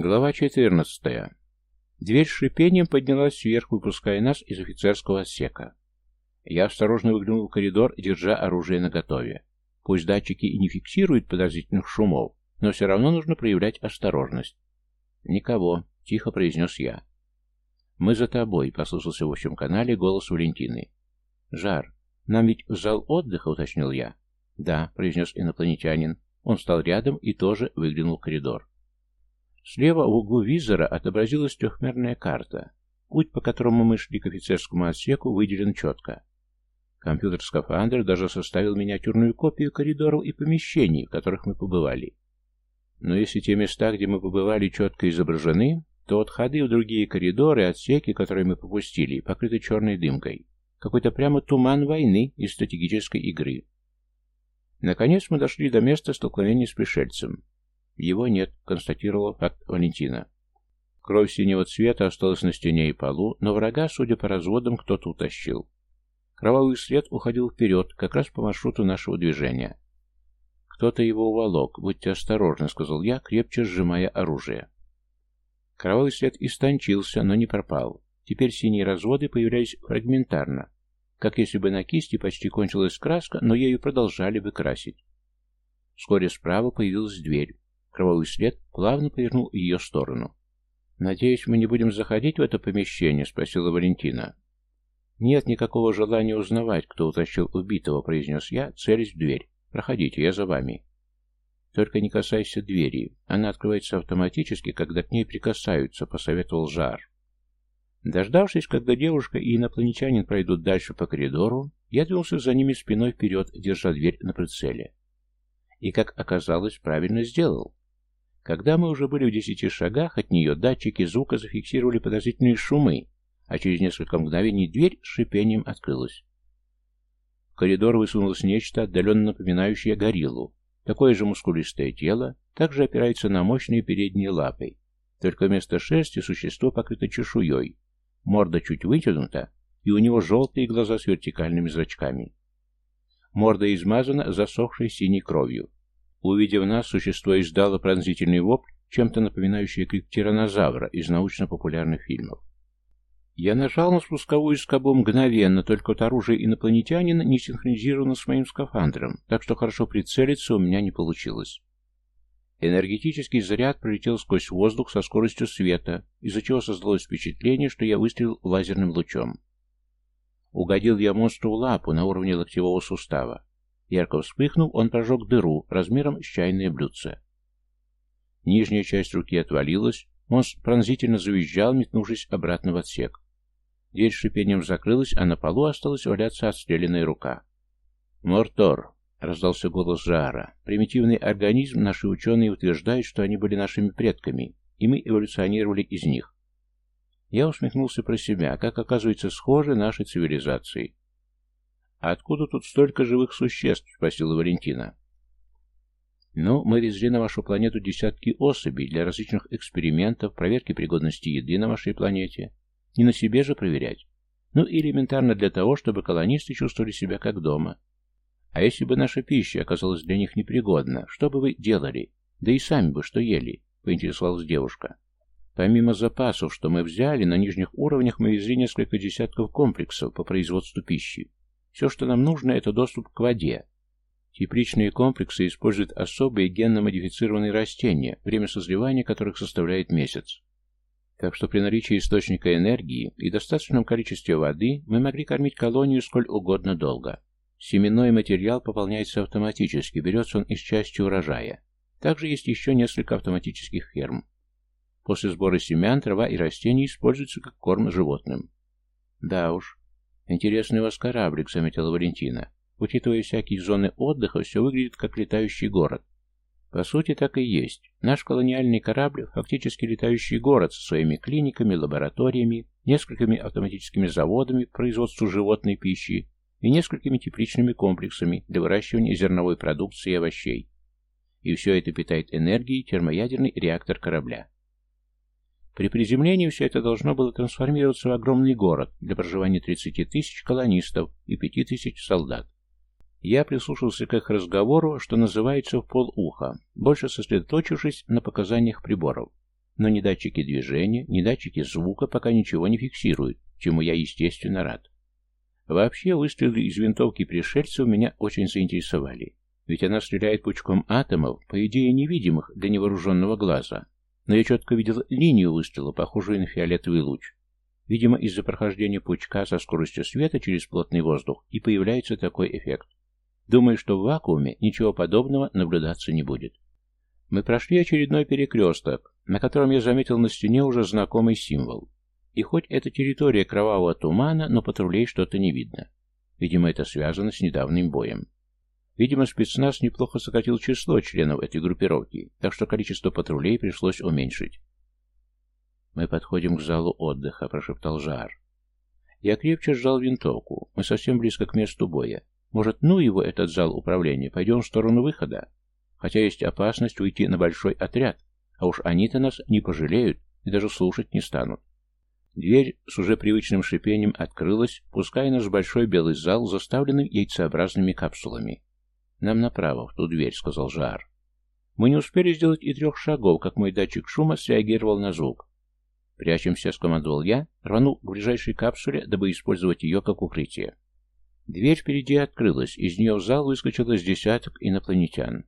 Глава 14. Дверь с шипением поднялась вверх, выпуская нас из офицерского отсека. Я осторожно выглянул в коридор, держа оружие наготове. Пусть датчики и не фиксируют подозрительных шумов, но все равно нужно проявлять осторожность. «Никого», — тихо произнес я. «Мы за тобой», — послушался в общем канале голос Валентины. «Жар, нам ведь в зал отдыха», — уточнил я. «Да», — произнес инопланетянин. Он встал рядом и тоже выглянул в коридор. Слева в углу визора отобразилась трехмерная карта. Путь, по которому мы шли к офицерскому отсеку, выделен четко. Компьютер-скафандр даже составил миниатюрную копию коридоров и помещений, в которых мы побывали. Но если те места, где мы побывали, четко изображены, то от ходы в другие коридоры отсеки, которые мы пропустили, покрыты черной дымкой. Какой-то прямо туман войны и стратегической игры. Наконец мы дошли до места столкновения с пришельцем. Его нет, констатировала факт Валентина. Кровь синего цвета осталась на стене и полу, но врага, судя по разводам, кто-то утащил. Кровавый след уходил вперед, как раз по маршруту нашего движения. «Кто-то его уволок, будьте осторожны», — сказал я, крепче сжимая оружие. Кровавый след истончился, но не пропал. Теперь синие разводы появлялись фрагментарно, как если бы на кисти почти кончилась краска, но ею продолжали бы красить. Вскоре справа появилась дверь. Кровавый след плавно повернул ее сторону. «Надеюсь, мы не будем заходить в это помещение?» — спросила Валентина. «Нет никакого желания узнавать, кто утащил убитого», — произнес я, целясь в дверь. «Проходите, я за вами». «Только не касайся двери. Она открывается автоматически, когда к ней прикасаются», — посоветовал Жар. Дождавшись, когда девушка и инопланетянин пройдут дальше по коридору, я двинулся за ними спиной вперед, держа дверь на прицеле. И, как оказалось, правильно сделал. Когда мы уже были в десяти шагах от нее, датчики звука зафиксировали подозрительные шумы, а через несколько мгновений дверь с шипением открылась. В коридор высунулось нечто, отдаленно напоминающее гориллу. Такое же мускулистое тело, также опирается на мощные передние лапы, только вместо шерсти существо покрыто чешуей, морда чуть вытянута, и у него желтые глаза с вертикальными зрачками. Морда измазана засохшей синей кровью. Увидев нас, существо издало пронзительный вопль, чем-то напоминающий крик тиранозавра из научно-популярных фильмов. Я нажал на спусковую скобу мгновенно, только вот оружие инопланетянина не синхронизировано с моим скафандром, так что хорошо прицелиться у меня не получилось. Энергетический заряд пролетел сквозь воздух со скоростью света, из-за чего создалось впечатление, что я выстрелил лазерным лучом. Угодил я монстру в лапу на уровне локтевого сустава. Ярко вспыхнув, он прожег дыру размером с чайное блюдце. Нижняя часть руки отвалилась, монстр пронзительно завизжал, метнувшись обратно в отсек. Дверь шипением закрылась, а на полу осталась валяться отстрелянная рука. «Мортор!» — раздался голос Жара. «Примитивный организм наши ученые утверждают, что они были нашими предками, и мы эволюционировали из них. Я усмехнулся про себя, как оказывается схожи наши цивилизации. «А откуда тут столько живых существ?» — спросила Валентина. «Ну, мы везли на вашу планету десятки особей для различных экспериментов, проверки пригодности еды на вашей планете. Не на себе же проверять. Ну, элементарно для того, чтобы колонисты чувствовали себя как дома. А если бы наша пища оказалась для них непригодна, что бы вы делали? Да и сами бы что ели?» — поинтересовалась девушка. Помимо запасов, что мы взяли, на нижних уровнях мы везли несколько десятков комплексов по производству пищи. Все, что нам нужно, это доступ к воде. Тепличные комплексы используют особые генно-модифицированные растения, время созревания которых составляет месяц. Так что при наличии источника энергии и достаточном количестве воды мы могли кормить колонию сколь угодно долго. Семенной материал пополняется автоматически, берется он из части урожая. Также есть еще несколько автоматических ферм. После сбора семян трава и растения используются как корм животным. Да уж, «Интересный у вас кораблик», — заметила Валентина. «Учитывая всякие зоны отдыха, все выглядит как летающий город». По сути, так и есть. Наш колониальный корабль — фактически летающий город со своими клиниками, лабораториями, несколькими автоматическими заводами по производству животной пищи и несколькими тепличными комплексами для выращивания зерновой продукции и овощей. И все это питает энергией термоядерный реактор корабля. При приземлении все это должно было трансформироваться в огромный город для проживания 30 тысяч колонистов и 5 тысяч солдат. Я прислушался к их разговору, что называется, в полуха, больше сосредоточившись на показаниях приборов. но ни датчики движения, ни датчики звука пока ничего не фиксируют, чему я, естественно, рад. Вообще, выстрелы из винтовки пришельцев меня очень заинтересовали, ведь она стреляет пучком атомов, по идее невидимых для невооруженного глаза, но я четко видел линию выстрела, похожую на фиолетовый луч. Видимо, из-за прохождения пучка со скоростью света через плотный воздух и появляется такой эффект. Думаю, что в вакууме ничего подобного наблюдаться не будет. Мы прошли очередной перекресток, на котором я заметил на стене уже знакомый символ. И хоть это территория кровавого тумана, но патрулей что-то не видно. Видимо, это связано с недавним боем. Видимо, спецназ неплохо сократил число членов этой группировки, так что количество патрулей пришлось уменьшить. «Мы подходим к залу отдыха», — прошептал Жар. Я крепче сжал винтовку. Мы совсем близко к месту боя. Может, ну его, этот зал управления, пойдем в сторону выхода? Хотя есть опасность уйти на большой отряд, а уж они-то нас не пожалеют и даже слушать не станут. Дверь с уже привычным шипением открылась, пуская нас в большой белый зал, заставленный яйцеобразными капсулами. «Нам направо, в ту дверь», — сказал Жар. Мы не успели сделать и трех шагов, как мой датчик шума среагировал на звук. «Прячемся», — скомандовал я, рванул к ближайшей капсуле, дабы использовать ее как укрытие. Дверь впереди открылась, из нее в зал выскочило с десяток инопланетян.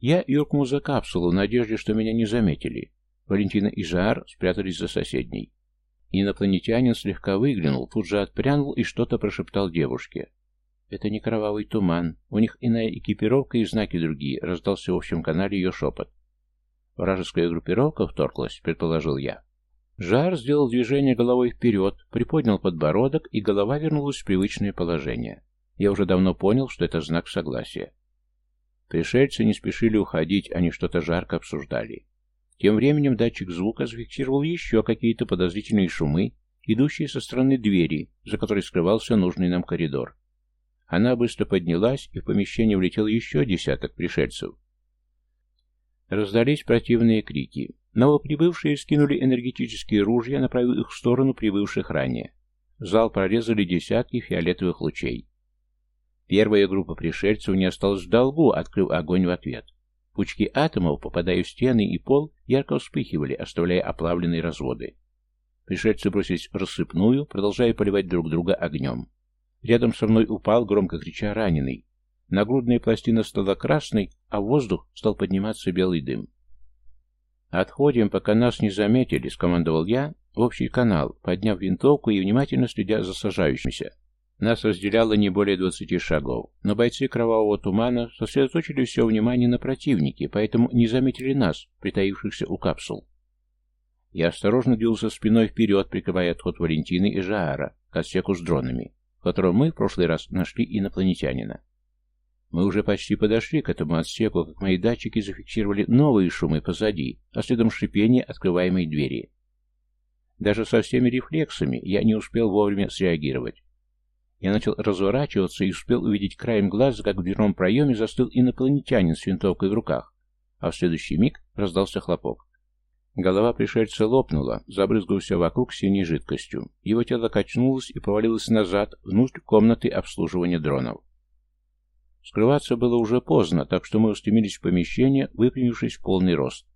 Я юркнул за капсулу в надежде, что меня не заметили. Валентина и Жар спрятались за соседней. Инопланетянин слегка выглянул, тут же отпрянул и что-то прошептал девушке. «Это не кровавый туман. У них иная экипировка и знаки другие», — раздался в общем канале ее шепот. «Вражеская группировка вторглась», — предположил я. Жар сделал движение головой вперед, приподнял подбородок, и голова вернулась в привычное положение. Я уже давно понял, что это знак согласия. Пришельцы не спешили уходить, они что-то жарко обсуждали. Тем временем датчик звука зафиксировал еще какие-то подозрительные шумы, идущие со стороны двери, за которой скрывался нужный нам коридор. Она быстро поднялась, и в помещение влетел еще десяток пришельцев. Раздались противные крики. Новоприбывшие скинули энергетические ружья, направив их в сторону прибывших ранее. Зал прорезали десятки фиолетовых лучей. Первая группа пришельцев не осталась в долгу, открыв огонь в ответ. Пучки атомов, попадая в стены и пол, ярко вспыхивали, оставляя оплавленные разводы. Пришельцы бросились в рассыпную, продолжая поливать друг друга огнем. Рядом со мной упал, громко крича, раненый. Нагрудная пластина стала красной, а в воздух стал подниматься белый дым. «Отходим, пока нас не заметили», — скомандовал я в общий канал, подняв винтовку и внимательно следя за сажающимся. Нас разделяло не более двадцати шагов, но бойцы кровавого тумана сосредоточили все внимание на противнике, поэтому не заметили нас, притаившихся у капсул. Я осторожно двинулся спиной вперед, прикрывая отход Валентины и Жаара к отсеку с дронами, в котором мы в прошлый раз нашли инопланетянина. Мы уже почти подошли к этому отсеку, как мои датчики зафиксировали новые шумы позади, а следом шипение открываемой двери. Даже со всеми рефлексами я не успел вовремя среагировать. Я начал разворачиваться и успел увидеть краем глаза, как в дверном проеме застыл инопланетянин с винтовкой в руках, а в следующий миг раздался хлопок. Голова пришельца лопнула, забрызгав все вокруг синей жидкостью. Его тело качнулось и повалилось назад, внутрь комнаты обслуживания дронов. Скрываться было уже поздно, так что мы устремились в помещение, выпрямившись в полный рост.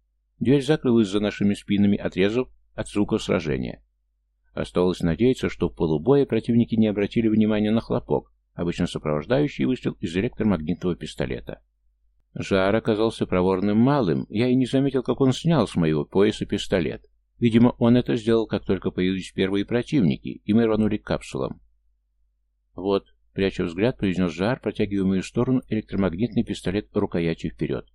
Дверь закрылась за нашими спинами, отрезав от звука сражения. Оставалось надеяться, что в полубое противники не обратили внимания на хлопок, обычно сопровождающий выстрел из электромагнитного пистолета. Жар оказался проворным малым, я и не заметил, как он снял с моего пояса пистолет. Видимо, он это сделал, как только появились первые противники, и мы рванули к капсулам. Вот, Пряча взгляд, произнес Жар, протягивая в мою сторону электромагнитный пистолет рукоятью вперед.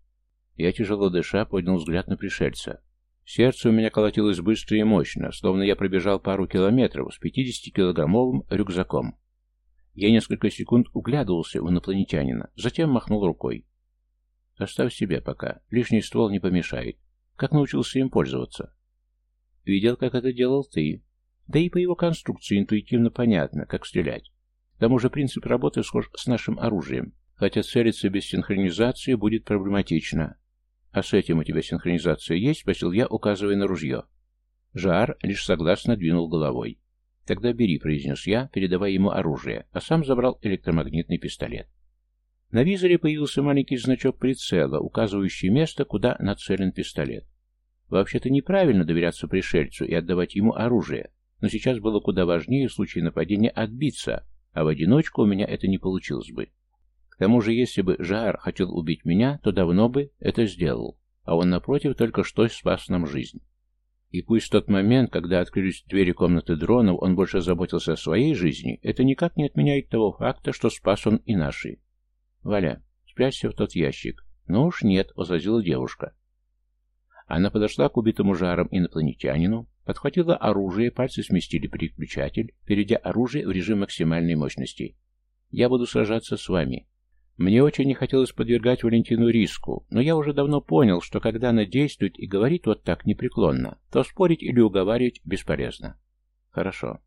Я, тяжело дыша, поднял взгляд на пришельца. Сердце у меня колотилось быстро и мощно, словно я пробежал пару километров с 50-килограммовым рюкзаком. Я несколько секунд углядывался в инопланетянина, затем махнул рукой. «Оставь себе пока, лишний ствол не помешает. Как научился им пользоваться?» «Видел, как это делал ты. Да и по его конструкции интуитивно понятно, как стрелять. К тому же принцип работы схож с нашим оружием, хотя целиться без синхронизации будет проблематично. «А с этим у тебя синхронизация есть?» — спросил я, указывая на ружье. Жар лишь согласно двинул головой. «Тогда бери», — произнес я, передавая ему оружие, а сам забрал электромагнитный пистолет. На визоре появился маленький значок прицела, указывающий место, куда нацелен пистолет. Вообще-то неправильно доверяться пришельцу и отдавать ему оружие, но сейчас было куда важнее в случае нападения отбиться, а в одиночку у меня это не получилось бы. К тому же, если бы Жаар хотел убить меня, то давно бы это сделал, а он, напротив, только что спас нам жизнь. И пусть в тот момент, когда открылись двери комнаты дронов, он больше заботился о своей жизни, это никак не отменяет того факта, что спас он и наши. «Валя, спрячься в тот ящик». «Ну уж нет», — возразила девушка. Она подошла к убитому жаром инопланетянину, подхватила оружие, пальцы сместили переключатель, перейдя оружие в режим максимальной мощности. «Я буду сражаться с вами. Мне очень не хотелось подвергать Валентину риску, но я уже давно понял, что когда она действует и говорит вот так непреклонно, то спорить или уговаривать бесполезно. Хорошо.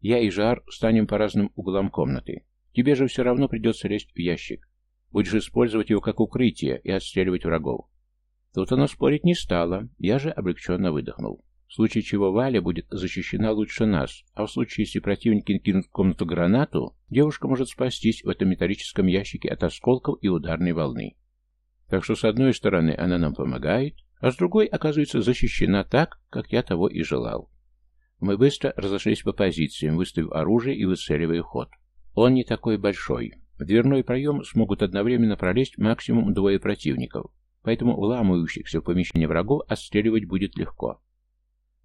Я и Жар станем по разным углам комнаты. Тебе же все равно придется лезть в ящик. Будешь использовать его как укрытие и отстреливать врагов. Тут она спорить не стала, я же облегченно выдохнул. В случае чего Валя будет защищена лучше нас, а в случае, если противники кинут в комнату гранату, девушка может спастись в этом металлическом ящике от осколков и ударной волны. Так что с одной стороны она нам помогает, а с другой оказывается защищена так, как я того и желал. Мы быстро разошлись по позициям, выставив оружие и выцеливая ход. Он не такой большой. В дверной проем смогут одновременно пролезть максимум двое противников, поэтому вламывающихся в помещение врагов отстреливать будет легко.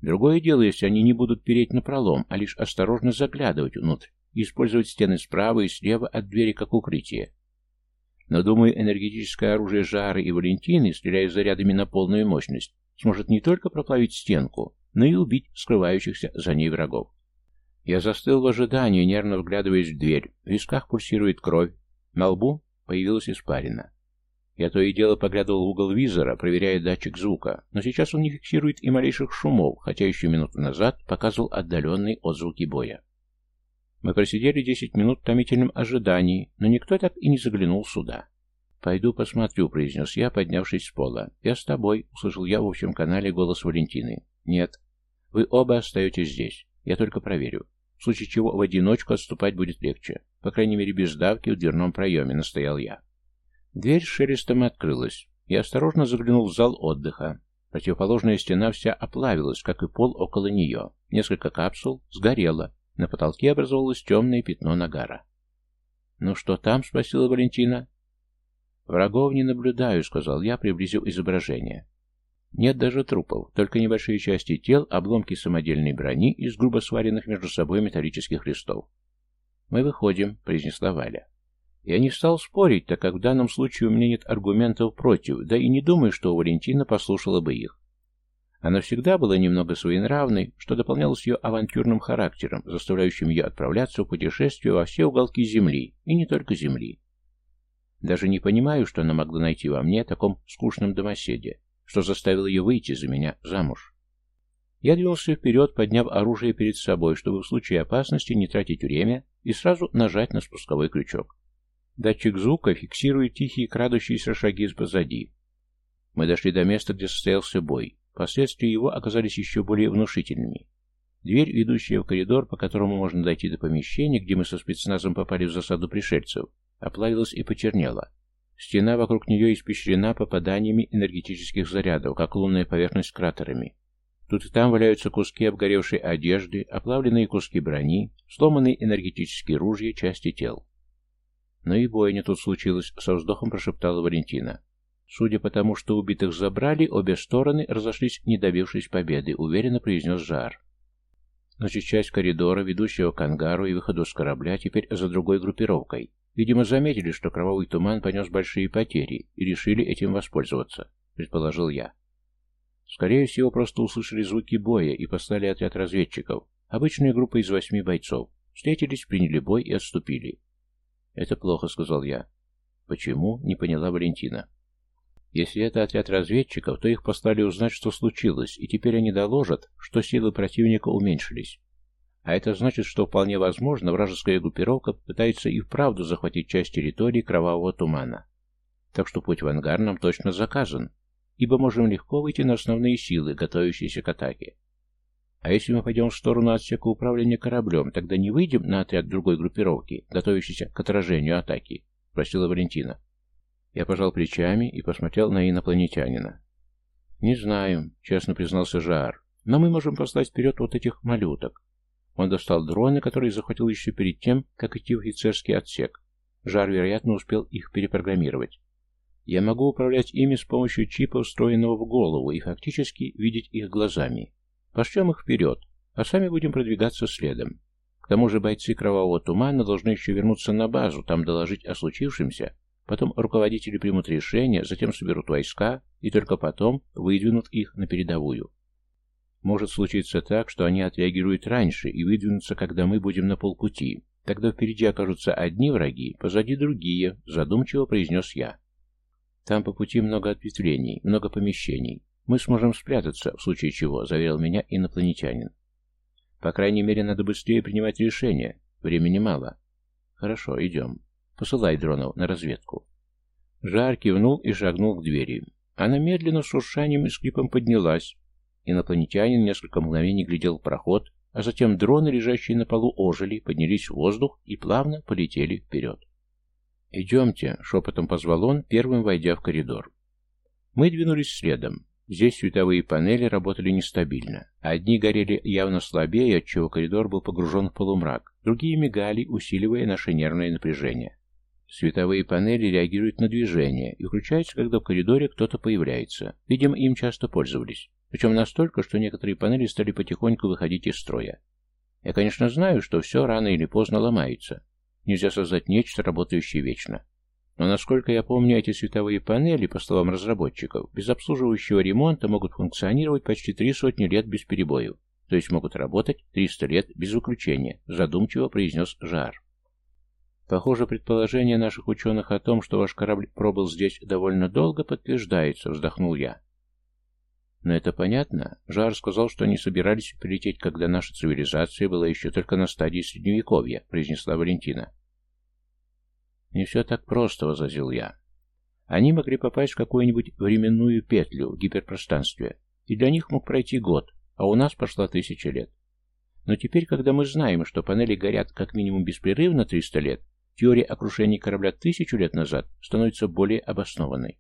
Другое дело, если они не будут переть на пролом, а лишь осторожно заглядывать внутрь и использовать стены справа и слева от двери как укрытие. Но, думаю, энергетическое оружие Жары и Валентины, стреляя зарядами на полную мощность, сможет не только проплавить стенку, но и убить скрывающихся за ней врагов. Я застыл в ожидании, нервно вглядываясь в дверь. В висках пульсирует кровь. На лбу появилась испарина. Я то и дело поглядывал в угол визора, проверяя датчик звука, но сейчас он не фиксирует и малейших шумов, хотя еще минуту назад показывал отдаленные отзвуки боя. Мы просидели десять минут в томительном ожидании, но никто так и не заглянул сюда. «Пойду посмотрю», — произнес я, поднявшись с пола. «Я с тобой», — услышал я в общем канале голос Валентины. «Нет. Вы оба остаетесь здесь. Я только проверю. В случае чего в одиночку отступать будет легче. По крайней мере, без давки в дверном проеме», — настоял я. Дверь с шелестом открылась. Я осторожно заглянул в зал отдыха. Противоположная стена вся оплавилась, как и пол около нее. Несколько капсул сгорело. На потолке образовалось темное пятно нагара. «Ну что там?» — спросила Валентина. «Врагов не наблюдаю», — сказал я, приблизив изображение. Нет даже трупов, только небольшие части тел, обломки самодельной брони из грубо сваренных между собой металлических листов. «Мы выходим», — произнесла Валя. Я не стал спорить, так как в данном случае у меня нет аргументов против, да и не думаю, что Валентина послушала бы их. Она всегда была немного своенравной, что дополнялось ее авантюрным характером, заставляющим ее отправляться в путешествие во все уголки Земли, и не только Земли. Даже не понимаю, что она могла найти во мне, таком скучном домоседе, что заставило ее выйти за меня замуж. Я двинулся вперед, подняв оружие перед собой, чтобы в случае опасности не тратить время и сразу нажать на спусковой крючок. Датчик звука фиксирует тихие крадущиеся шаги позади. Мы дошли до места, где состоялся бой. Последствия его оказались еще более внушительными. Дверь, ведущая в коридор, по которому можно дойти до помещения, где мы со спецназом попали в засаду пришельцев, оплавилась и почернела. Стена вокруг нее испещрена попаданиями энергетических зарядов, как лунная поверхность кратерами. Тут и там валяются куски обгоревшей одежды, оплавленные куски брони, сломанные энергетические ружья, части тел. Но и бойня тут случилась, со вздохом прошептала Валентина. Судя по тому, что убитых забрали, обе стороны разошлись, не добившись победы, уверенно произнес Жар. Значит, часть коридора, ведущего к ангару и выходу с корабля, теперь за другой группировкой. Видимо, заметили, что кровавый туман понес большие потери и решили этим воспользоваться, предположил я. Скорее всего, просто услышали звуки боя и послали отряд разведчиков. Обычная группа из восьми бойцов. Встретились, приняли бой и отступили. «Это плохо», — сказал я. «Почему?» — не поняла Валентина. «Если это отряд разведчиков, то их послали узнать, что случилось, и теперь они доложат, что силы противника уменьшились. А это значит, что вполне возможно, вражеская группировка пытается и вправду захватить часть территории Кровавого Тумана. Так что путь в ангар нам точно заказан, ибо можем легко выйти на основные силы, готовящиеся к атаке. А если мы пойдем в сторону отсека управления кораблем, тогда не выйдем на отряд другой группировки, готовящейся к отражению атаки?» — спросила Валентина. Я пожал плечами и посмотрел на инопланетянина. «Не знаю», — честно признался Жар. «Но мы можем послать вперед вот этих малюток». Он достал дроны, которые захватил еще перед тем, как идти в офицерский отсек. Жар, вероятно, успел их перепрограммировать. Я могу управлять ими с помощью чипа, встроенного в голову, и фактически видеть их глазами. Пошлем их вперед, а сами будем продвигаться следом. К тому же бойцы Кровавого Тумана должны еще вернуться на базу, там доложить о случившемся, потом руководители примут решение, затем соберут войска, и только потом выдвинут их на передовую. Может случиться так, что они отреагируют раньше и выдвинутся, когда мы будем на полпути. Тогда впереди окажутся одни враги, позади другие, задумчиво произнес я. Там по пути много ответвлений, много помещений. Мы сможем спрятаться, в случае чего, заверил меня инопланетянин. По крайней мере, надо быстрее принимать решения. Времени мало. Хорошо, идем. Посылай дронов на разведку. Жар кивнул и шагнул к двери. Она медленно с шуршанием и скрипом поднялась. Инопланетянин несколько мгновений глядел в проход, а затем дроны, лежащие на полу, ожили, поднялись в воздух и плавно полетели вперед. «Идемте», — шепотом позвал он, первым войдя в коридор. Мы двинулись следом. Здесь световые панели работали нестабильно. Одни горели явно слабее, отчего коридор был погружен в полумрак, другие мигали, усиливая наше нервное напряжение. Световые панели реагируют на движение и включаются, когда в коридоре кто-то появляется. Видимо, им часто пользовались. Причем настолько, что некоторые панели стали потихоньку выходить из строя. Я, конечно, знаю, что все рано или поздно ломается, Нельзя создать нечто, работающее вечно. Но, насколько я помню, эти световые панели, по словам разработчиков, без обслуживающего ремонта могут функционировать почти три сотни лет без перебоев, то есть могут работать 300 лет без выключения, задумчиво произнес Жар. Похоже, предположение наших ученых о том, что ваш корабль пробыл здесь довольно долго, подтверждается, вздохнул я. Но это понятно. Жар сказал, что они собирались прилететь, когда наша цивилизация была еще только на стадии Средневековья, произнесла Валентина. «Не все так просто», — возразил я. «Они могли попасть в какую-нибудь временную петлю в гиперпространстве, и для них мог пройти год, а у нас пошла тысяча лет. Но теперь, когда мы знаем, что панели горят как минимум беспрерывно 300 лет, теория о крушении корабля тысячу лет назад становится более обоснованной.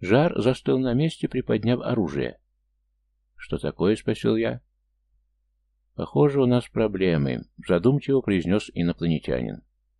Жар застыл на месте, приподняв оружие. «Что такое?» — спросил я. «Похоже, у нас проблемы», — задумчиво произнес инопланетянин.